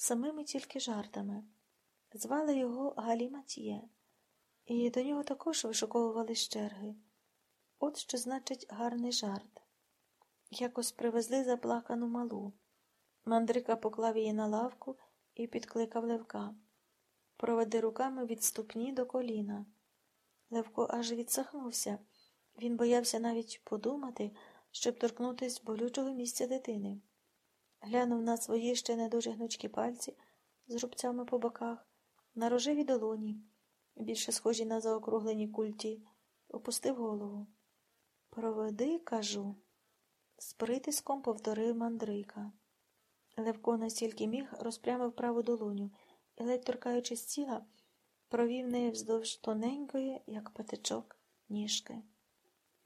самими тільки жартами. Звали його Галі Матьє, і до нього також вишуковували черги. От що значить гарний жарт. Якось привезли заплакану малу. Мандрика поклав її на лавку і підкликав Левка. Проведи руками від ступні до коліна. Левко аж відсахнувся. Він боявся навіть подумати, щоб торкнутися болючого місця дитини. Глянув на свої ще не дуже гнучкі пальці з рубцями по боках, на рожеві долоні, більше схожі на заокруглені культі, опустив голову. Проведи, кажу, з притиском повторив мандрика. Левко настільки міг розпрямив праву долоню і, ледь торкаючись тіла, провів неї вздовж тоненької, як патичок, ніжки.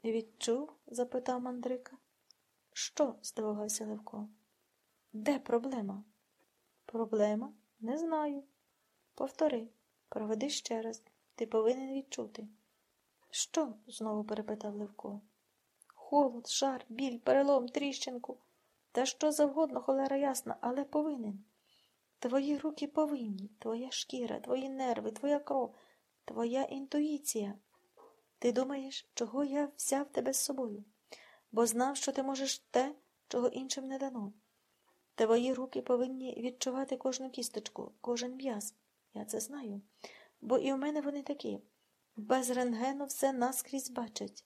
Відчув? запитав мандрика. Що? здивувався Левко. Де проблема? Проблема? Не знаю. Повтори, проведи ще раз. Ти повинен відчути. Що? знову перепитав Левко. Холод, жар, біль, перелом, тріщинку. Та що завгодно, холера ясна, але повинен. Твої руки повинні, твоя шкіра, твої нерви, твоя кров, твоя інтуїція. Ти думаєш, чого я взяв тебе з собою, бо знав, що ти можеш те, чого іншим не дано. Твої руки повинні відчувати кожну кісточку, кожен м'яз. Я це знаю. Бо і в мене вони такі. Без рентгену все наскрізь бачать.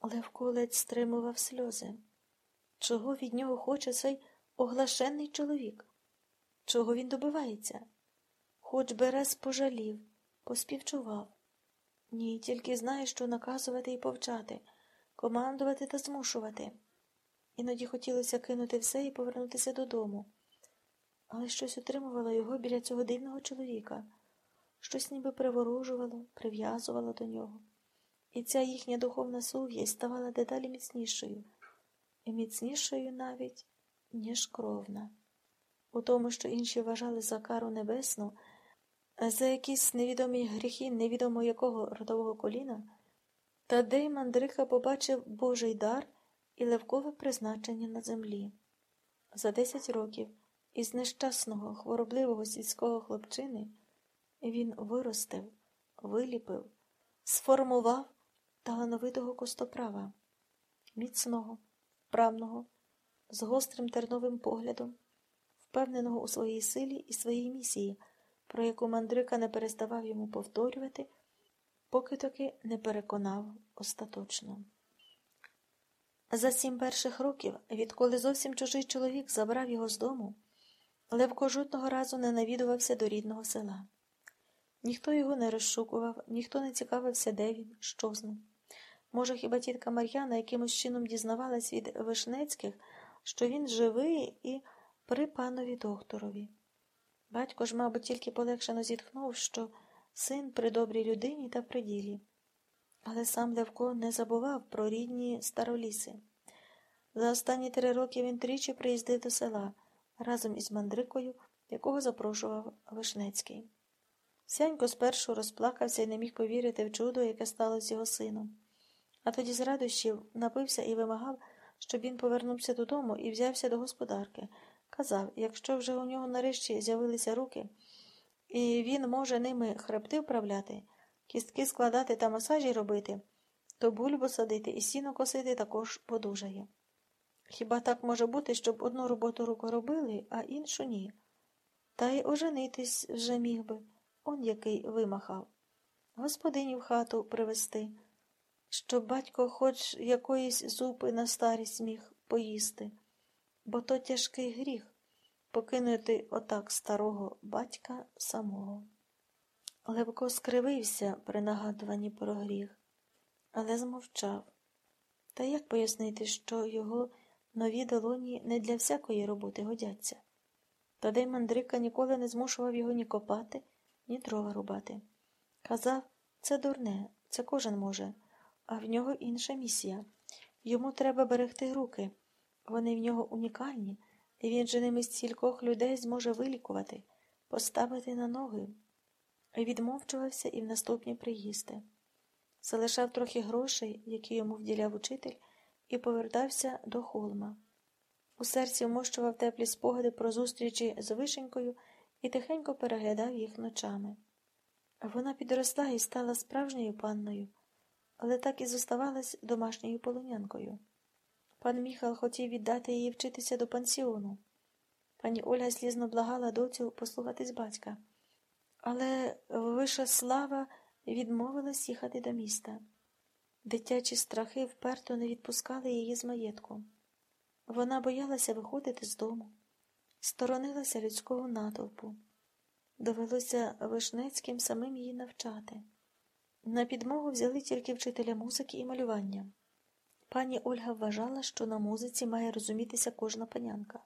Левко ледь стримував сльози. Чого від нього хоче цей оглашений чоловік? Чого він добивається? Хоч Берез пожалів, поспівчував. Ні, тільки знає, що наказувати і повчати, командувати та змушувати. Іноді хотілося кинути все і повернутися додому. Але щось утримувало його біля цього дивного чоловіка, щось ніби приворожувало, прив'язувало до нього. І ця їхня духовна сув'ясть ставала дедалі міцнішою, і міцнішою навіть, ніж кровна. У тому, що інші вважали за кару небесну, за якісь невідомі гріхи невідомо якого родового коліна, Тадей Мандрика побачив Божий дар і левкове призначення на землі. За десять років із нещасного, хворобливого сільського хлопчини він виростив, виліпив, сформував талановитого костоправа, міцного, вправного, з гострим терновим поглядом, впевненого у своїй силі і своїй місії, про яку мандрика не переставав йому повторювати, поки таки не переконав остаточно. За сім перших років, відколи зовсім чужий чоловік забрав його з дому, Левко жодного разу не навідувався до рідного села. Ніхто його не розшукував, ніхто не цікавився, де він, що з ним. Може, хіба тітка Мар'яна якимось чином дізнавалась від Вишнецьких, що він живий і при панові докторові. Батько ж, мабуть, тільки полегшено зітхнув, що син при добрій людині та при ділі. Але сам Левко не забував про рідні староліси. За останні три роки він тричі приїздив до села разом із мандрикою, якого запрошував Вишнецький. Сянько спершу розплакався і не міг повірити в чудо, яке сталося з його сином. А тоді з радощів напився і вимагав, щоб він повернувся додому і взявся до господарки. Казав, якщо вже у нього нарешті з'явилися руки, і він може ними хребти вправляти, кістки складати та масажі робити, то бульбу садити і сіно косити також подужає. Хіба так може бути, щоб одну роботу руку робили, а іншу ні? Та й оженитись вже міг би, он який вимахав. Господині в хату привезти, щоб батько хоч якоїсь зупи на старість міг поїсти, бо то тяжкий гріх покинути отак старого батька самого. Левко скривився при нагадуванні про гріх, але змовчав. Та як пояснити, що його нові долоні не для всякої роботи годяться? Тадей мандрика ніколи не змушував його ні копати, ні дрова рубати. Казав, це дурне, це кожен може, а в нього інша місія. Йому треба берегти руки. Вони в нього унікальні, і він же ними стількох людей зможе вилікувати, поставити на ноги. Відмовчувався і в наступні приїзди. Залишав трохи грошей, які йому вділяв учитель, і повертався до холма. У серці вмощував теплі спогади про зустрічі з вишенькою і тихенько переглядав їх ночами. Вона підросла і стала справжньою панною, але так і зоставалась домашньою полонянкою. Пан Міхал хотів віддати її вчитися до пансіону. Пані Ольга слізно благала доцю послухатись батька, але виша слава відмовилась їхати до міста. Дитячі страхи вперто не відпускали її з маєтку. Вона боялася виходити з дому, сторонилася людського натовпу. Довелося Вишнецьким самим її навчати. На підмогу взяли тільки вчителя музики і малювання. Пані Ольга вважала, що на музиці має розумітися кожна панянка.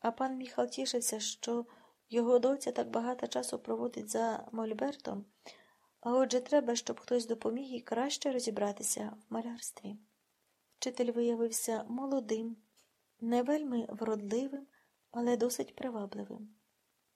А пан Міхал тішився, що його доця так багато часу проводить за Мольбертом, а отже треба, щоб хтось допоміг їй краще розібратися в малярстві. Вчитель виявився молодим, не вельми вродливим, але досить привабливим.